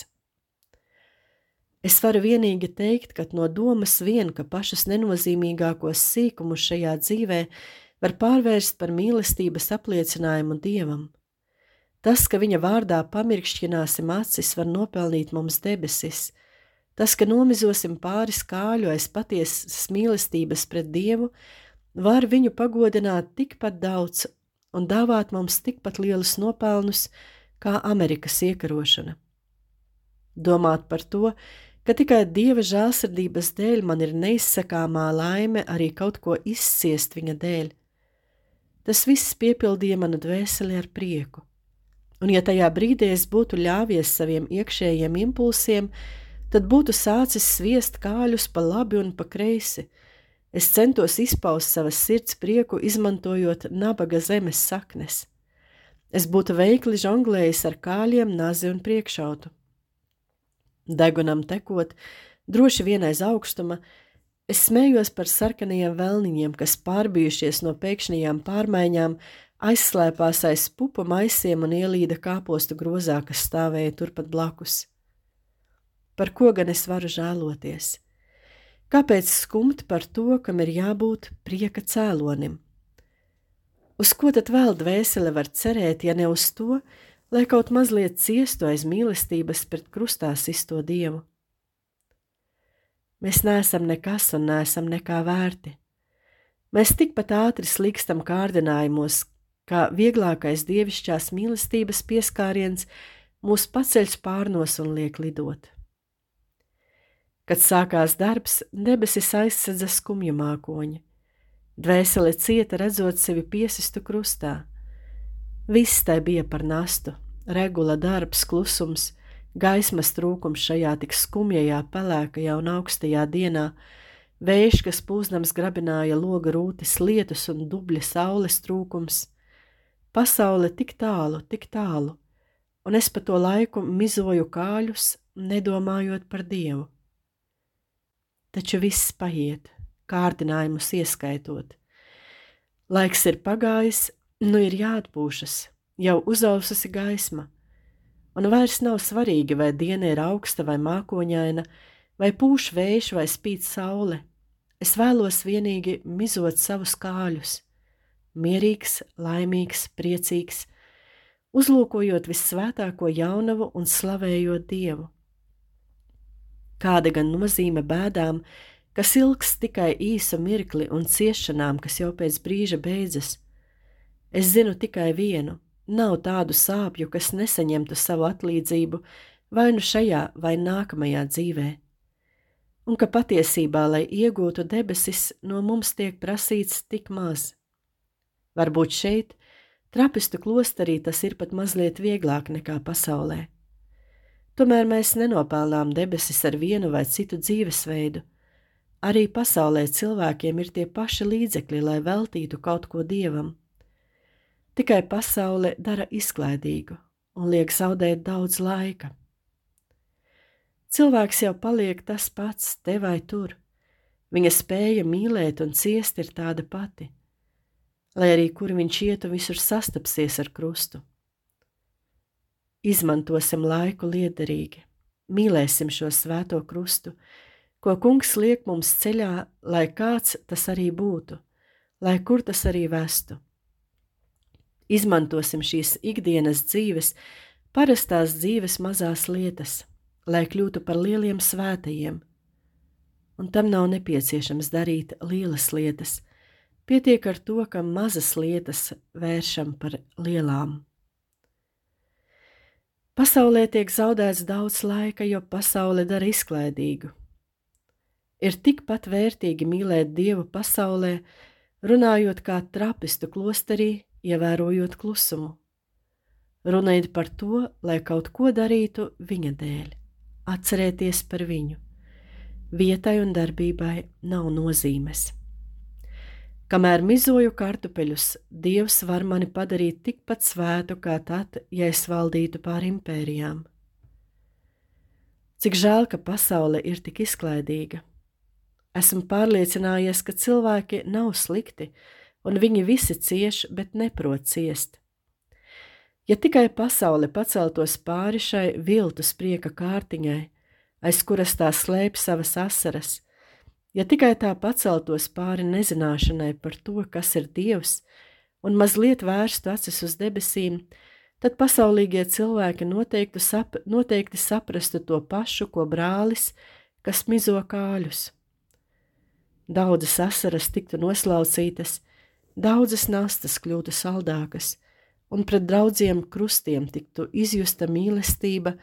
Es varu vienīgi teikt, ka no domas vien, ka pašus nenozīmīgākos sīkumus šajā dzīvē var pārvērst par mīlestības apliecinājumu Dievam. Tas, ka viņa vārdā pamirkšķināsim acis, var nopelnīt mums debesis. Tas, ka nomizosim pāri skāļu aiz patiesas mīlestības pret Dievu, var viņu pagodināt tikpat daudz un dāvāt mums tikpat lielus nopelnus kā Amerikas iekarošana. Domāt par to, ka tikai dieva žēlsirdības dēļ man ir neizsakāmā laime arī kaut ko izciest viņa dēļ. Tas viss piepildīja manu dvēseli ar prieku. Un, ja tajā brīdī es būtu ļāvies saviem iekšējiem impulsiem, tad būtu sācis sviest kāļus pa labi un pa kreisi. Es centos izpaust savas sirds prieku, izmantojot nabaga zemes saknes. Es būtu veikli žonglējis ar kāļiem, nazi un priekšautu. Degunam tekot, droši vien aiz augstuma, es smējos par sarkanajiem vēlniņiem, kas pārbijušies no pēkšņajām pārmaiņām, aizslēpās aiz pupu maisiem un ielīda kāpostu grozā, kas stāvēja turpat blakus. Par ko gan es varu žēloties? Kāpēc skumt par to, kam ir jābūt prieka cēlonim? Uz ko tad vēl dvēsele var cerēt, ja ne uz to, lai kaut mazliet ciestu aiz mīlestības pret krustā sisto dievu. Mēs neesam nekas un neesam nekā vērti. Mēs tikpat ātri slikstam kārdinājumos, kā vieglākais dievišķās mīlestības pieskāriens mūs paceļ spārnos un liek lidot. Kad sākās darbs, debesis aizsedza skumju mākoņi. Dvēsele cieta redzot sevi piesistu krustā Viss tai bija par nastu, regula darbs, klusums, gaismas trūkums šajā tik skumjajā, pelēkajā un augstajā dienā, vējš, kas pūznams grabināja loga rūtis, lietus un dubļa saules trūkums. Pasaule tik tālu, tik tālu, un es pa to laiku mizoju kāļus, nedomājot par Dievu. Taču viss paiet, kārdinājumus ieskaitot. Laiks ir pagājis, Nu ir jāatpūšas, jau uzaususi gaisma, un vairs nav svarīgi, vai diena ir augsta vai mākoņaina, vai pūš vējš vai spīd saule. Es vēlos vienīgi mizot savus kāļus, mierīgs, laimīgs, priecīgs, uzlūkojot vissvētāko jaunavu un slavējot Dievu. Kāda gan nozīme bēdām, kas ilgs tikai īsu mirkli un ciešanām, kas jau pēc brīža beidzas? Es zinu tikai vienu - nav tādu sāpju, kas nesaņemtu savu atlīdzību vai nu šajā vai nākamajā dzīvē. Un ka patiesībā, lai iegūtu debesis, no mums tiek prasīts tik maz. Varbūt šeit, trapistu klosterī, tas ir pat mazliet vieglāk nekā pasaulē. Tomēr mēs nenopelnām debesis ar vienu vai citu dzīvesveidu. Arī pasaulē cilvēkiem ir tie paši līdzekļi, lai veltītu kaut ko dievam. Tikai pasaule dara izklaidīgu un liek zaudēt daudz laika. Cilvēks jau paliek tas pats te vai tur. Viņa spēja mīlēt un ciest ir tāda pati, lai arī kur viņš ietu, visur sastapsies ar krustu. Izmantosim laiku liederīgi, mīlēsim šo svēto krustu, ko kungs liek mums ceļā, lai kāds tas arī būtu, lai kur tas arī vestu. Izmantosim šīs ikdienas dzīves, parastās dzīves mazās lietas, lai kļūtu par lieliem svētajiem. Un tam nav nepieciešams darīt lielas lietas, Pietiek ar to, ka mazas lietas vēršam par lielām. Pasaulē tiek zaudēts daudz laika, jo pasaule dara izklaidīgu. Ir tikpat vērtīgi mīlēt Dievu pasaulē, runājot kā trapistu klosterī, ievērojot klusumu. Runājot par to, lai kaut ko darītu viņa dēļ, atcerēties par viņu. Vietai un darbībai nav nozīmes. Kamēr mizoju kartupeļus, Dievs var mani padarīt tikpat svētu kā tad, ja es valdītu pār impērijām. Cik žēl, ka pasaule ir tik izklaidīga. Esmu pārliecinājies, ka cilvēki nav slikti, un viņi visi cieš, bet neprot ciest. Ja tikai pasaule paceltos pāri šai viltus prieka kārtiņai, aiz kuras tā slēpj savas asaras, Ja tikai tā paceltos pāri nezināšanai par to, kas ir Dievs, un mazliet vērstu acis uz debesīm, tad pasaulīgie cilvēki noteikti, sap, noteikti saprastu to pašu, ko brālis, kas mizo kāļus. Daudzas asaras tiktu noslaucītas, daudzas nastas kļūtu saldākas, un pret daudziem krustiem tiktu izjusta mīlestība,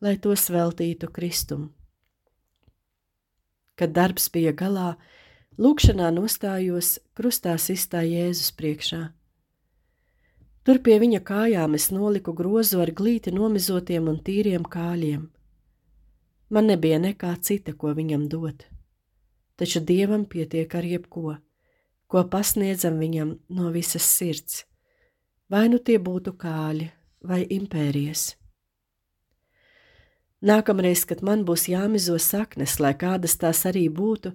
lai tos veltītu Kristum. Kad darbs bija galā, lūkšanā nostājos krustā sistā Jēzus priekšā. Tur pie viņa kājām es noliku grozu ar glīti nomizotiem un tīriem kāļiem. Man nebija nekā cita, ko viņam dot, taču dievam pietiek ar jebko, ko pasniedzam viņam no visas sirds, vai nu tie būtu kāļi vai impērijas. Nākamreiz, kad man būs jāmizo saknes, lai kādas tās arī būtu,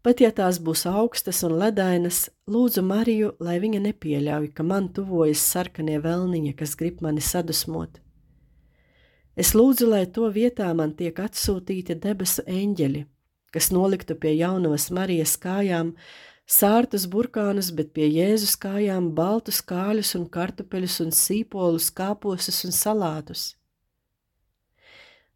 pat ja tās būs augstas un ledainas, lūdzu Mariju, lai viņa nepieļauj, ka man tuvojas sarkanie velniņi, kas grib mani sadusmot. Es lūdzu, lai to vietā man tiek atsūtīti debesu eņģeļi, kas noliktu pie jaunos Marijas kājām sārtus burkānus, bet pie Jēzus kājām baltus kāļus un kartupeļus un sīpolus, kāposus un salātus.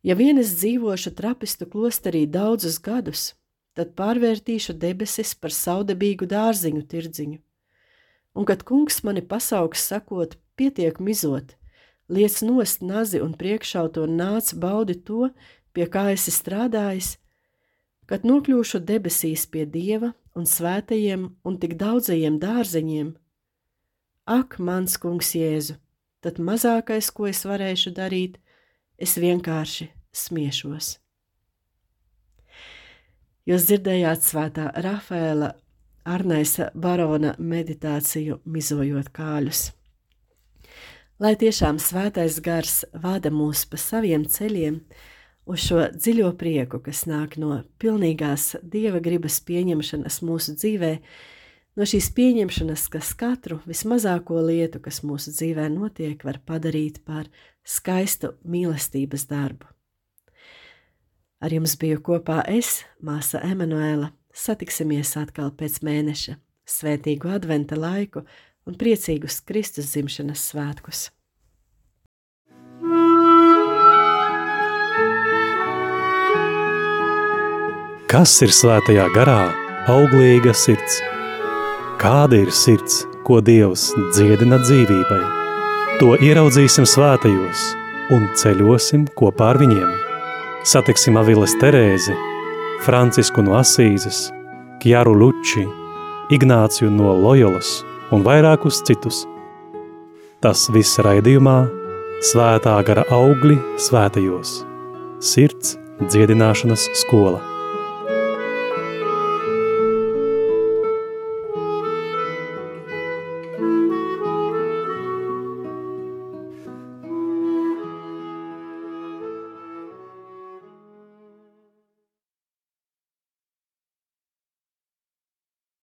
Ja vien es dzīvošu trapistu klosterī daudzus gadus, tad pārvērtīšu debesis par saudabīgu dārziņu tirdziņu. Un kad kungs mani pasaugs sakot, pietiek mizot, liec nost nazi un priekšauto nāc baudi to, pie kā esi strādājis, kad nokļūšu debesīs pie dieva un svētajiem un tik daudzajiem dārzeņiem. Ak, mans kungs Jēzu, tad mazākais, ko es varēšu darīt, es vienkārši smiešos. Jūs dzirdējāt svētā Rafaela Arnēsa barona meditāciju mizojot kāļus. Lai tiešām svētais gars vada mūs pa saviem ceļiem, uz šo dziļo prieku, kas nāk no pilnīgās dieva gribas pieņemšanas mūsu dzīvē, no šīs pieņemšanas, kas katru vismazāko lietu, kas mūsu dzīvē notiek, var padarīt par skaistu mīlestības darbu. Ar jums biju kopā es, māsa Emanuēla. Satiksimies atkal pēc mēneša, svētīgu adventa laiku un priecīgus Kristus dzimšanas svētkus. Kas ir svētajā garā? Auglīga sirds. Kāda ir sirds, ko Dievs dziedina dzīvībai? To ieraudzīsim svētajos un ceļosim kopā ar viņiem satiksim Aviles Terēzi, Francisku no Asīzes, Kjaru Luči, Ignāciju no Lojolas un vairākus citus. Tas viss raidījumā Svētā gara augļi svētajos – sirds dziedināšanas skola.